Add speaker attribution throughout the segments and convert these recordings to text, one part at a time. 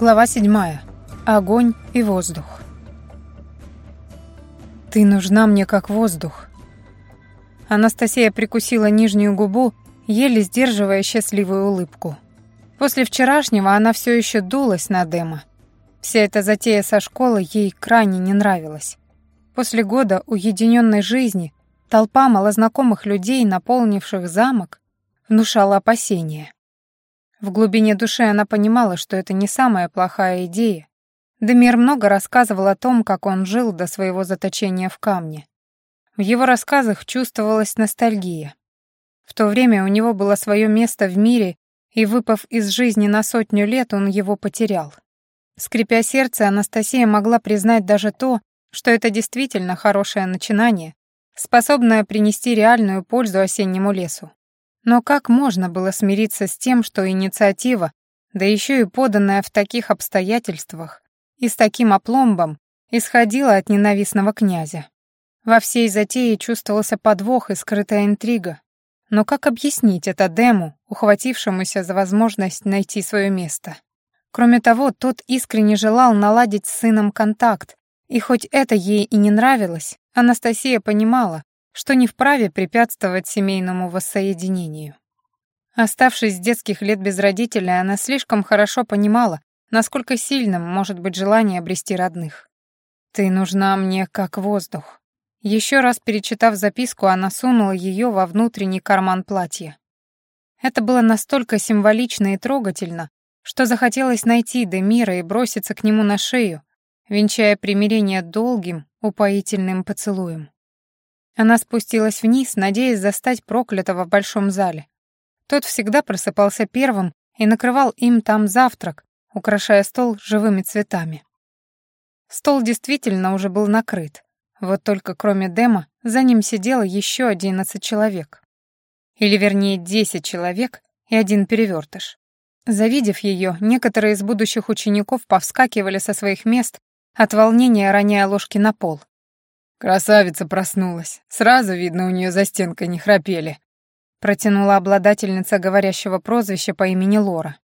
Speaker 1: Глава 7. Огонь и воздух. Ты нужна мне как воздух. Анастасия прикусила нижнюю губу, еле сдерживая счастливую улыбку. После вчерашнего она все еще дулась на Дема. Вся эта затея со школы ей крайне не нравилась. После года уединенной жизни толпа малознакомых людей, наполнивших замок, внушала опасения. В глубине души она понимала, что это не самая плохая идея. Демир много рассказывал о том, как он жил до своего заточения в камне. В его рассказах чувствовалась ностальгия. В то время у него было свое место в мире, и, выпав из жизни на сотню лет, он его потерял. Скрипя сердце, Анастасия могла признать даже то, что это действительно хорошее начинание, способное принести реальную пользу осеннему лесу. Но как можно было смириться с тем, что инициатива, да еще и поданная в таких обстоятельствах и с таким опломбом, исходила от ненавистного князя? Во всей затее чувствовался подвох и скрытая интрига. Но как объяснить это Дему, ухватившемуся за возможность найти свое место? Кроме того, тот искренне желал наладить с сыном контакт, и хоть это ей и не нравилось, Анастасия понимала, что не вправе препятствовать семейному воссоединению. Оставшись с детских лет без родителей, она слишком хорошо понимала, насколько сильным может быть желание обрести родных. «Ты нужна мне как воздух». Еще раз перечитав записку, она сунула ее во внутренний карман платья. Это было настолько символично и трогательно, что захотелось найти Демира и броситься к нему на шею, венчая примирение долгим, упоительным поцелуем. Она спустилась вниз, надеясь застать проклятого в большом зале. Тот всегда просыпался первым и накрывал им там завтрак, украшая стол живыми цветами. Стол действительно уже был накрыт. Вот только кроме Дема за ним сидело еще одиннадцать человек. Или вернее десять человек и один перевертыш. Завидев ее, некоторые из будущих учеников повскакивали со своих мест, от волнения роняя ложки на пол. «Красавица проснулась. Сразу видно, у нее за стенкой не храпели», протянула обладательница говорящего прозвища по имени Лора.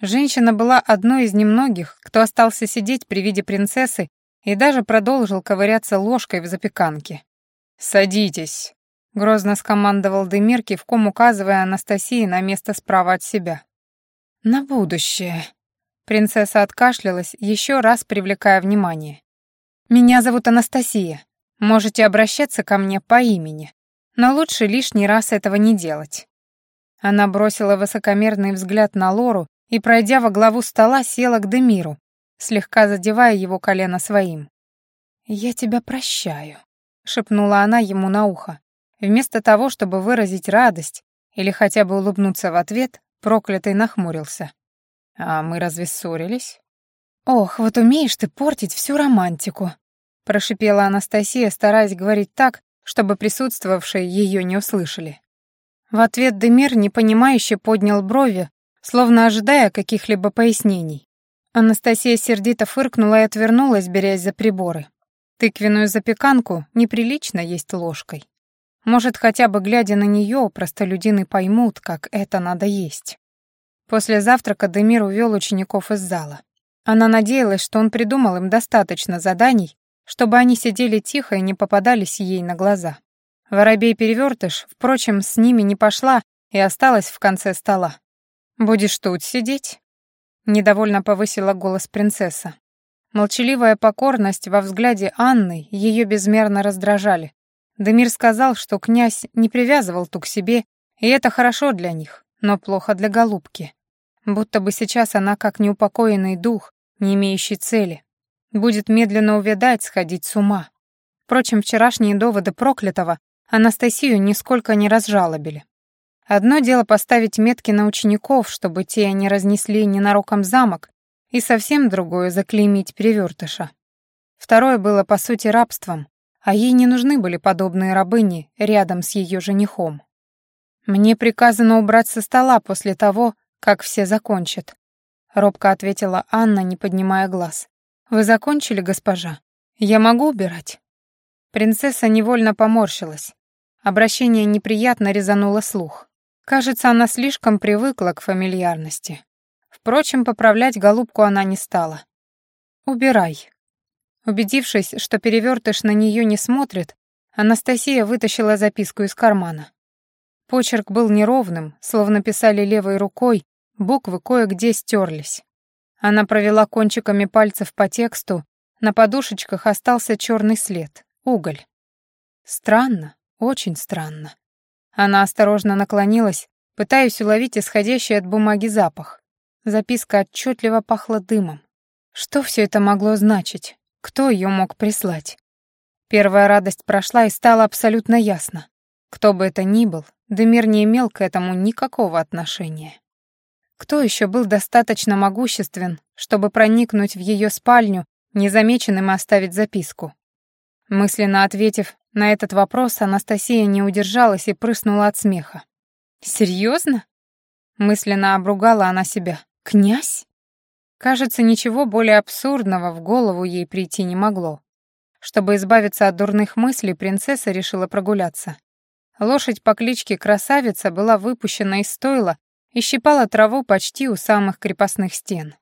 Speaker 1: Женщина была одной из немногих, кто остался сидеть при виде принцессы и даже продолжил ковыряться ложкой в запеканке. «Садитесь», — грозно скомандовал Демир, кивком указывая Анастасии на место справа от себя. «На будущее». Принцесса откашлялась, еще раз привлекая внимание. «Меня зовут Анастасия. Можете обращаться ко мне по имени, но лучше лишний раз этого не делать». Она бросила высокомерный взгляд на Лору и, пройдя во главу стола, села к Демиру, слегка задевая его колено своим. «Я тебя прощаю», — шепнула она ему на ухо. Вместо того, чтобы выразить радость или хотя бы улыбнуться в ответ, проклятый нахмурился. «А мы разве ссорились?» «Ох, вот умеешь ты портить всю романтику», прошипела Анастасия, стараясь говорить так, чтобы присутствовавшие ее не услышали. В ответ Демир непонимающе поднял брови, словно ожидая каких-либо пояснений. Анастасия сердито фыркнула и отвернулась, берясь за приборы. Тыквенную запеканку неприлично есть ложкой. Может, хотя бы глядя на нее, простолюдины поймут, как это надо есть. После завтрака Демир увел учеников из зала. Она надеялась, что он придумал им достаточно заданий, чтобы они сидели тихо и не попадались ей на глаза. Воробей-перевертыш, впрочем, с ними не пошла и осталась в конце стола. «Будешь тут сидеть?» Недовольно повысила голос принцесса. Молчаливая покорность во взгляде Анны ее безмерно раздражали. Демир сказал, что князь не привязывал ту к себе, и это хорошо для них, но плохо для голубки. Будто бы сейчас она как неупокоенный дух, не имеющий цели, будет медленно увядать, сходить с ума. Впрочем, вчерашние доводы проклятого Анастасию нисколько не разжалобили. Одно дело поставить метки на учеников, чтобы те не разнесли ненароком замок, и совсем другое — заклеймить перевертыша. Второе было, по сути, рабством, а ей не нужны были подобные рабыни рядом с ее женихом. «Мне приказано убрать со стола после того, как все закончат», — робко ответила Анна, не поднимая глаз. «Вы закончили, госпожа? Я могу убирать?» Принцесса невольно поморщилась. Обращение неприятно резануло слух. Кажется, она слишком привыкла к фамильярности. Впрочем, поправлять голубку она не стала. «Убирай». Убедившись, что перевертыш на нее не смотрит, Анастасия вытащила записку из кармана. Почерк был неровным, словно писали левой рукой, буквы кое-где стерлись. Она провела кончиками пальцев по тексту, на подушечках остался черный след, уголь. Странно, очень странно. Она осторожно наклонилась, пытаясь уловить исходящий от бумаги запах. Записка отчетливо пахла дымом. Что все это могло значить? Кто ее мог прислать? Первая радость прошла и стало абсолютно ясно. Кто бы это ни был, Демир не имел к этому никакого отношения. Кто еще был достаточно могуществен, чтобы проникнуть в ее спальню незамеченным и оставить записку? Мысленно ответив на этот вопрос, Анастасия не удержалась и прыснула от смеха. «Серьезно?» Мысленно обругала она себя. «Князь?» Кажется, ничего более абсурдного в голову ей прийти не могло. Чтобы избавиться от дурных мыслей, принцесса решила прогуляться. Лошадь по кличке Красавица была выпущена из стойла и щипала траву почти у самых крепостных стен.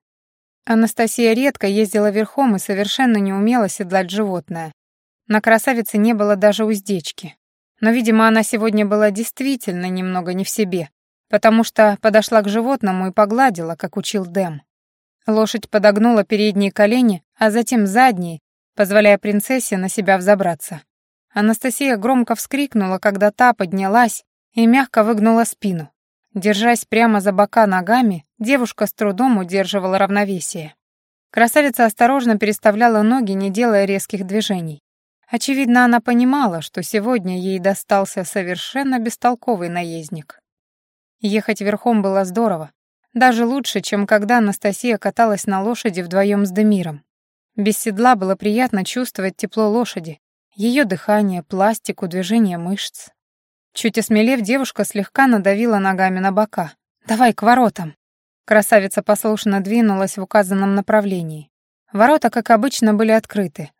Speaker 1: Анастасия редко ездила верхом и совершенно не умела седлать животное. На красавице не было даже уздечки. Но, видимо, она сегодня была действительно немного не в себе, потому что подошла к животному и погладила, как учил Дэм. Лошадь подогнула передние колени, а затем задние, позволяя принцессе на себя взобраться. Анастасия громко вскрикнула, когда та поднялась и мягко выгнула спину. Держась прямо за бока ногами, девушка с трудом удерживала равновесие. Красавица осторожно переставляла ноги, не делая резких движений. Очевидно, она понимала, что сегодня ей достался совершенно бестолковый наездник. Ехать верхом было здорово, даже лучше, чем когда Анастасия каталась на лошади вдвоем с Демиром. Без седла было приятно чувствовать тепло лошади, ее дыхание, пластику, движение мышц. Чуть осмелев, девушка слегка надавила ногами на бока. «Давай к воротам!» Красавица послушно двинулась в указанном направлении. Ворота, как обычно, были открыты.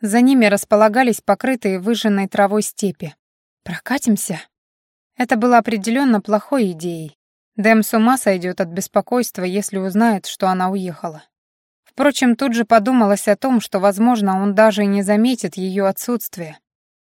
Speaker 1: За ними располагались покрытые выжженной травой степи. «Прокатимся?» Это было определенно плохой идеей. Дэм с ума сойдет от беспокойства, если узнает, что она уехала. Впрочем, тут же подумалось о том, что, возможно, он даже и не заметит ее отсутствие.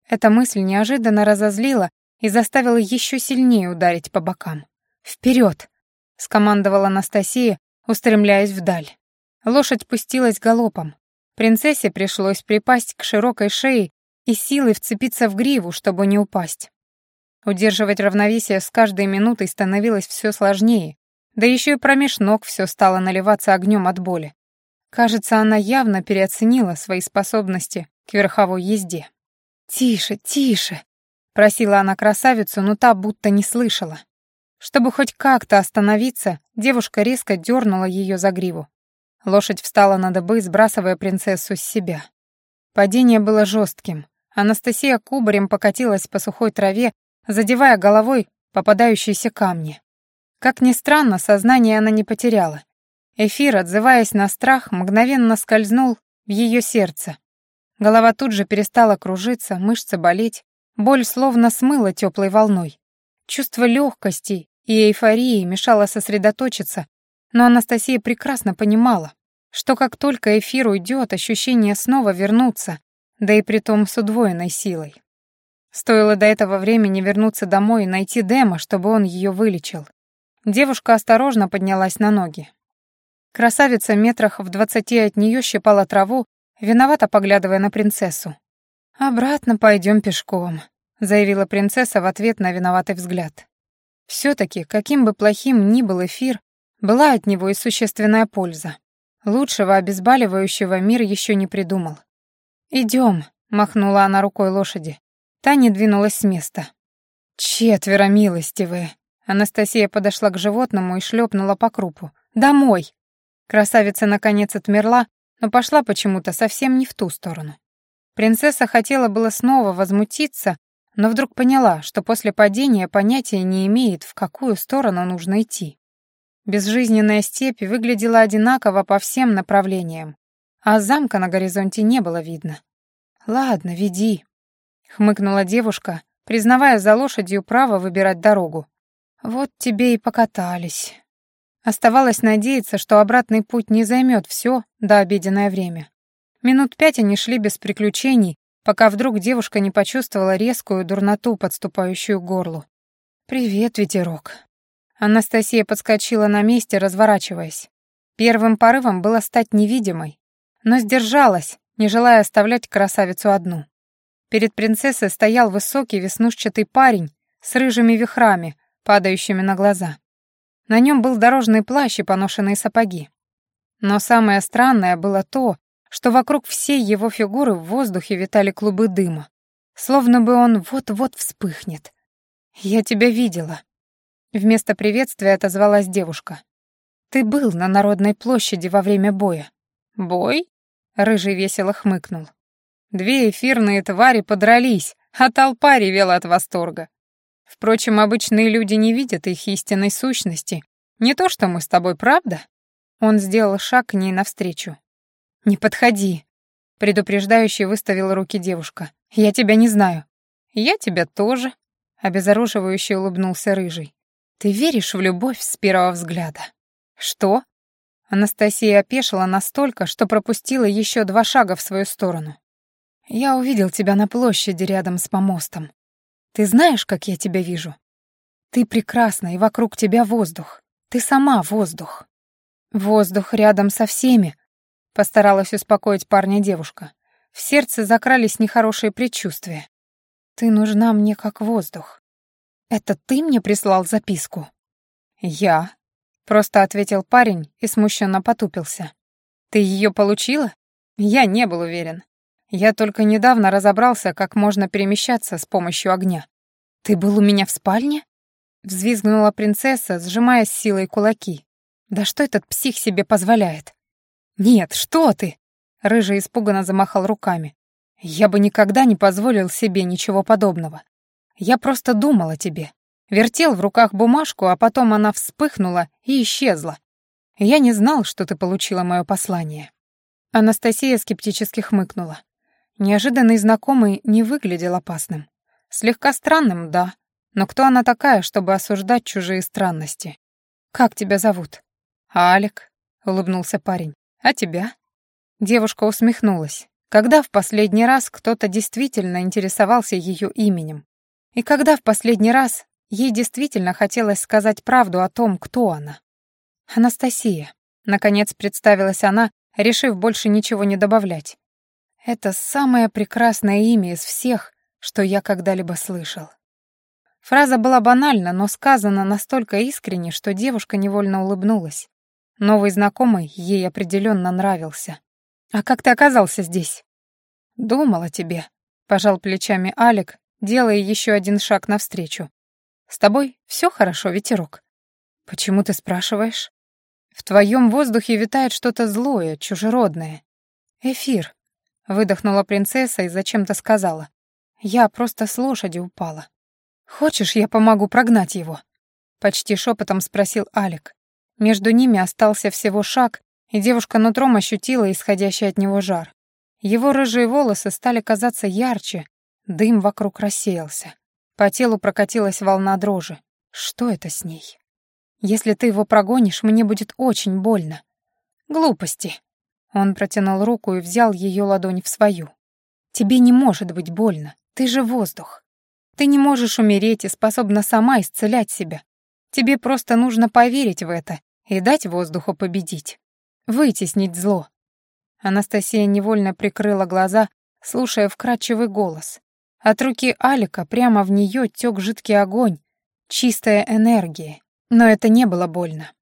Speaker 1: Эта мысль неожиданно разозлила и заставила еще сильнее ударить по бокам. «Вперед!» — скомандовала Анастасия, устремляясь вдаль. Лошадь пустилась галопом. Принцессе пришлось припасть к широкой шее и силой вцепиться в гриву, чтобы не упасть. Удерживать равновесие с каждой минутой становилось все сложнее, да еще и промеж ног все стало наливаться огнем от боли. Кажется, она явно переоценила свои способности к верховой езде. «Тише, тише!» — просила она красавицу, но та будто не слышала. Чтобы хоть как-то остановиться, девушка резко дернула ее за гриву. Лошадь встала на дыбы, сбрасывая принцессу с себя. Падение было жестким. Анастасия кубарем покатилась по сухой траве, задевая головой попадающиеся камни. Как ни странно, сознание она не потеряла Эфир, отзываясь на страх, мгновенно скользнул в ее сердце. Голова тут же перестала кружиться, мышцы болеть, боль словно смыла теплой волной. Чувство легкости и эйфории мешало сосредоточиться, но Анастасия прекрасно понимала, что как только эфир уйдет, ощущения снова вернутся, да и притом с удвоенной силой. Стоило до этого времени вернуться домой и найти Дема, чтобы он ее вылечил. Девушка осторожно поднялась на ноги. Красавица метрах в двадцати от нее щипала траву, виновато поглядывая на принцессу. «Обратно пойдем пешком», — заявила принцесса в ответ на виноватый взгляд. Все-таки, каким бы плохим ни был эфир, была от него и существенная польза. Лучшего обезболивающего мир еще не придумал. «Идем», — махнула она рукой лошади. Та не двинулась с места. «Четверо милостивые». Анастасия подошла к животному и шлепнула по крупу. «Домой!» Красавица наконец отмерла, но пошла почему-то совсем не в ту сторону. Принцесса хотела было снова возмутиться, но вдруг поняла, что после падения понятия не имеет, в какую сторону нужно идти. Безжизненная степь выглядела одинаково по всем направлениям, а замка на горизонте не было видно. «Ладно, веди», — хмыкнула девушка, признавая за лошадью право выбирать дорогу. «Вот тебе и покатались». Оставалось надеяться, что обратный путь не займет все до обеденное время. Минут пять они шли без приключений, пока вдруг девушка не почувствовала резкую дурноту, подступающую к горлу. «Привет, ветерок». Анастасия подскочила на месте, разворачиваясь. Первым порывом было стать невидимой, но сдержалась, не желая оставлять красавицу одну. Перед принцессой стоял высокий веснушчатый парень с рыжими вихрами, падающими на глаза. На нем был дорожный плащ и поношенные сапоги. Но самое странное было то, что вокруг всей его фигуры в воздухе витали клубы дыма, словно бы он вот-вот вспыхнет. «Я тебя видела». Вместо приветствия отозвалась девушка. «Ты был на Народной площади во время боя». «Бой?» — Рыжий весело хмыкнул. Две эфирные твари подрались, а толпа ревела от восторга. Впрочем, обычные люди не видят их истинной сущности. Не то, что мы с тобой, правда? Он сделал шаг к ней навстречу. «Не подходи», — предупреждающе выставила руки девушка. «Я тебя не знаю». «Я тебя тоже», — обезоруживающе улыбнулся Рыжий. «Ты веришь в любовь с первого взгляда?» «Что?» Анастасия опешила настолько, что пропустила еще два шага в свою сторону. Я увидел тебя на площади рядом с помостом. Ты знаешь, как я тебя вижу? Ты прекрасна, и вокруг тебя воздух. Ты сама воздух. Воздух рядом со всеми, постаралась успокоить парня девушка. В сердце закрались нехорошие предчувствия. Ты нужна мне как воздух. Это ты мне прислал записку? Я, просто ответил парень и смущенно потупился. Ты ее получила? Я не был уверен. Я только недавно разобрался, как можно перемещаться с помощью огня. Ты был у меня в спальне? Взвизгнула принцесса, сжимая с силой кулаки. Да что этот псих себе позволяет? Нет, что ты? Рыжий испуганно замахал руками. Я бы никогда не позволил себе ничего подобного. Я просто думал о тебе. Вертел в руках бумажку, а потом она вспыхнула и исчезла. Я не знал, что ты получила мое послание. Анастасия скептически хмыкнула. Неожиданный знакомый не выглядел опасным. Слегка странным, да, но кто она такая, чтобы осуждать чужие странности? «Как тебя зовут?» «Алик», — улыбнулся парень. «А тебя?» Девушка усмехнулась. Когда в последний раз кто-то действительно интересовался ее именем? И когда в последний раз ей действительно хотелось сказать правду о том, кто она? «Анастасия», — наконец представилась она, решив больше ничего не добавлять. Это самое прекрасное имя из всех, что я когда-либо слышал. Фраза была банальна, но сказана настолько искренне, что девушка невольно улыбнулась. Новый знакомый ей определенно нравился. «А как ты оказался здесь?» «Думал о тебе», — пожал плечами Алик, делая еще один шаг навстречу. «С тобой все хорошо, ветерок?» «Почему ты спрашиваешь?» «В твоем воздухе витает что-то злое, чужеродное. Эфир», Выдохнула принцесса и зачем-то сказала. «Я просто с лошади упала. Хочешь, я помогу прогнать его?» Почти шепотом спросил Алик. Между ними остался всего шаг, и девушка нутром ощутила исходящий от него жар. Его рыжие волосы стали казаться ярче, дым вокруг рассеялся. По телу прокатилась волна дрожи. Что это с ней? Если ты его прогонишь, мне будет очень больно. Глупости. Он протянул руку и взял ее ладонь в свою. «Тебе не может быть больно. Ты же воздух. Ты не можешь умереть и способна сама исцелять себя. Тебе просто нужно поверить в это и дать воздуху победить. Вытеснить зло». Анастасия невольно прикрыла глаза, слушая вкрадчивый голос. От руки Алика прямо в нее тек жидкий огонь, чистая энергия. Но это не было больно.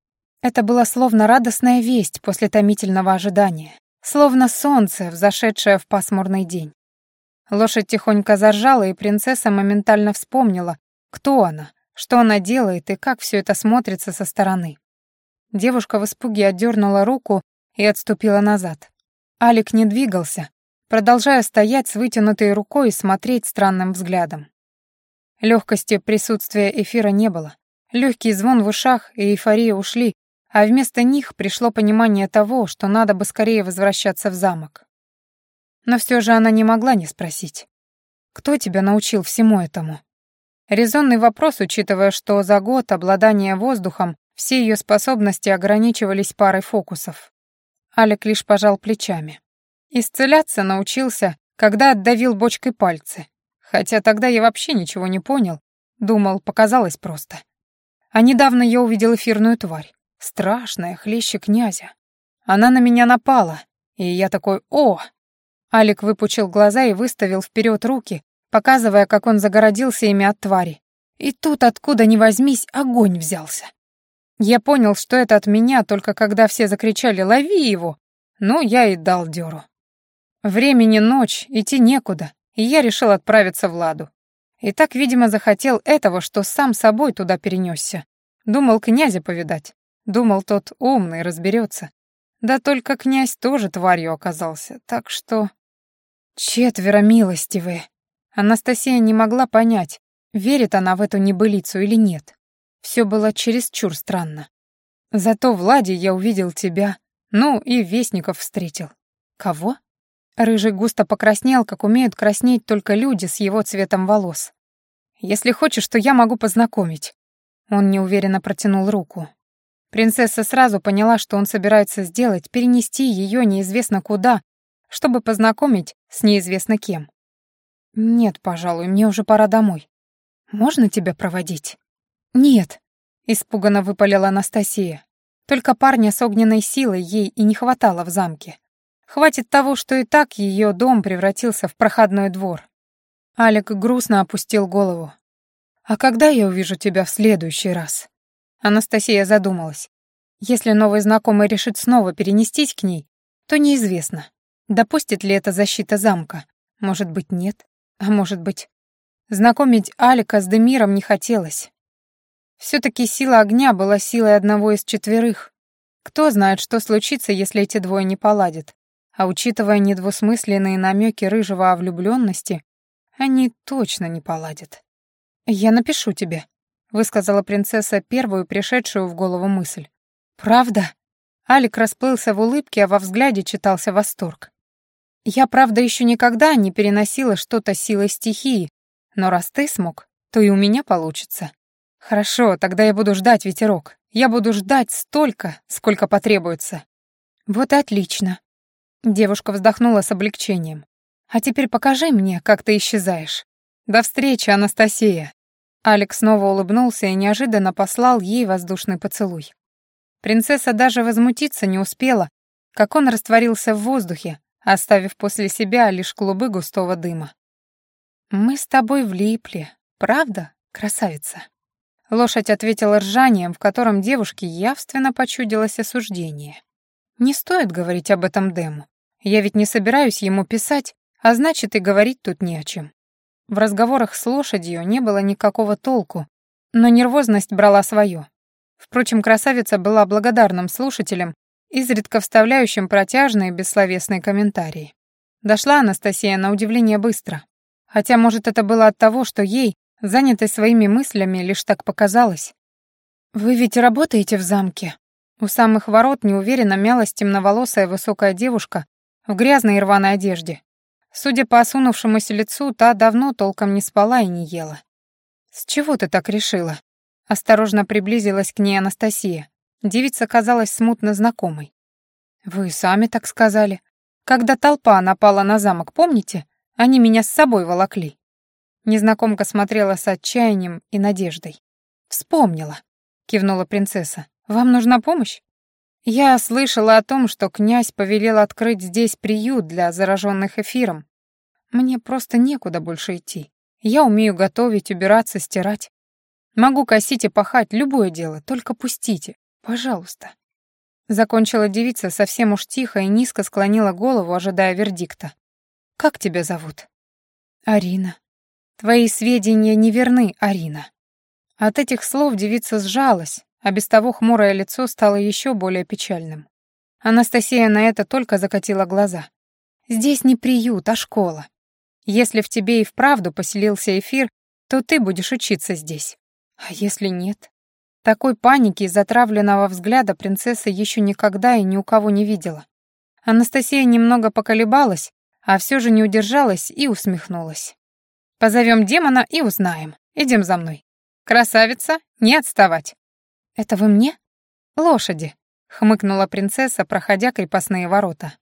Speaker 1: Это была словно радостная весть после томительного ожидания, словно солнце, взошедшее в пасмурный день. Лошадь тихонько заржала, и принцесса моментально вспомнила, кто она, что она делает и как все это смотрится со стороны. Девушка в испуге отдернула руку и отступила назад. Алик не двигался, продолжая стоять с вытянутой рукой и смотреть странным взглядом. Легкости присутствия эфира не было. Легкий звон в ушах и эйфория ушли, а вместо них пришло понимание того, что надо бы скорее возвращаться в замок. Но все же она не могла не спросить. «Кто тебя научил всему этому?» Резонный вопрос, учитывая, что за год обладания воздухом Все ее способности ограничивались парой фокусов. Алик лишь пожал плечами. Исцеляться научился, когда отдавил бочкой пальцы. Хотя тогда я вообще ничего не понял. Думал, показалось просто. А недавно я увидел эфирную тварь. Страшная, хлеще князя. Она на меня напала, и я такой «О!». Алик выпучил глаза и выставил вперед руки, показывая, как он загородился ими от твари. И тут, откуда ни возьмись, огонь взялся. Я понял, что это от меня, только когда все закричали «Лови его!», ну, я и дал дёру. Времени ночь, идти некуда, и я решил отправиться в Ладу. И так, видимо, захотел этого, что сам собой туда перенесся. Думал князя повидать. Думал, тот умный, разберется. Да только князь тоже тварью оказался, так что... Четверо милостивые. Анастасия не могла понять, верит она в эту небылицу или нет. Все было чересчур странно. Зато в Ладе я увидел тебя, ну и вестников встретил. Кого? Рыжий густо покраснел, как умеют краснеть только люди с его цветом волос. «Если хочешь, то я могу познакомить». Он неуверенно протянул руку. Принцесса сразу поняла, что он собирается сделать, перенести ее неизвестно куда, чтобы познакомить с неизвестно кем. «Нет, пожалуй, мне уже пора домой. Можно тебя проводить?» «Нет», — испуганно выпалила Анастасия. Только парня с огненной силой ей и не хватало в замке. Хватит того, что и так ее дом превратился в проходной двор. Алик грустно опустил голову. «А когда я увижу тебя в следующий раз?» Анастасия задумалась. Если новый знакомый решит снова перенестись к ней, то неизвестно, допустит ли это защита замка. Может быть, нет, а может быть... Знакомить Алика с Демиром не хотелось. Все-таки сила огня была силой одного из четверых. Кто знает, что случится, если эти двое не поладят. А учитывая недвусмысленные намеки рыжего о влюбленности, они точно не поладят. «Я напишу тебе», — высказала принцесса первую пришедшую в голову мысль. «Правда?» Алик расплылся в улыбке, а во взгляде читался восторг. «Я, правда, еще никогда не переносила что-то силой стихии, но раз ты смог, то и у меня получится. Хорошо, тогда я буду ждать ветерок. Я буду ждать столько, сколько потребуется». «Вот и отлично», Девушка вздохнула с облегчением. «А теперь покажи мне, как ты исчезаешь. До встречи, Анастасия!» Алекс снова улыбнулся и неожиданно послал ей воздушный поцелуй. Принцесса даже возмутиться не успела, как он растворился в воздухе, оставив после себя лишь клубы густого дыма. «Мы с тобой влипли, правда, красавица?» Лошадь ответила ржанием, в котором девушке явственно почудилось осуждение. Не стоит говорить об этом Дему. Я ведь не собираюсь ему писать, а значит и говорить тут не о чем. В разговорах с лошадью не было никакого толку, но нервозность брала свое. Впрочем, красавица была благодарным слушателем, изредка вставляющим протяжные бессловесные комментарии. Дошла Анастасия на удивление быстро. Хотя, может, это было от того, что ей, занятой своими мыслями, лишь так показалось. «Вы ведь работаете в замке?» У самых ворот неуверенно мялась темноволосая высокая девушка в грязной и рваной одежде. Судя по осунувшемуся лицу, та давно толком не спала и не ела. «С чего ты так решила?» Осторожно приблизилась к ней Анастасия. Девица казалась смутно знакомой. «Вы сами так сказали. Когда толпа напала на замок, помните? Они меня с собой волокли». Незнакомка смотрела с отчаянием и надеждой. «Вспомнила», — кивнула принцесса. «Вам нужна помощь?» «Я слышала о том, что князь повелел открыть здесь приют для зараженных эфиром. Мне просто некуда больше идти. Я умею готовить, убираться, стирать. Могу косить и пахать, любое дело, только пустите, пожалуйста». Закончила девица совсем уж тихо и низко склонила голову, ожидая вердикта. «Как тебя зовут?» «Арина». «Твои сведения неверны, Арина». От этих слов девица сжалась, а без того хмурое лицо стало еще более печальным. Анастасия на это только закатила глаза. «Здесь не приют, а школа. Если в тебе и вправду поселился эфир, то ты будешь учиться здесь. А если нет?» Такой паники и затравленного взгляда принцесса еще никогда и ни у кого не видела. Анастасия немного поколебалась, а все же не удержалась и усмехнулась. «Позовем демона и узнаем. Идем за мной. Красавица, не отставать!» «Это вы мне?» Лошади, хмыкнула принцесса, проходя крепостные ворота.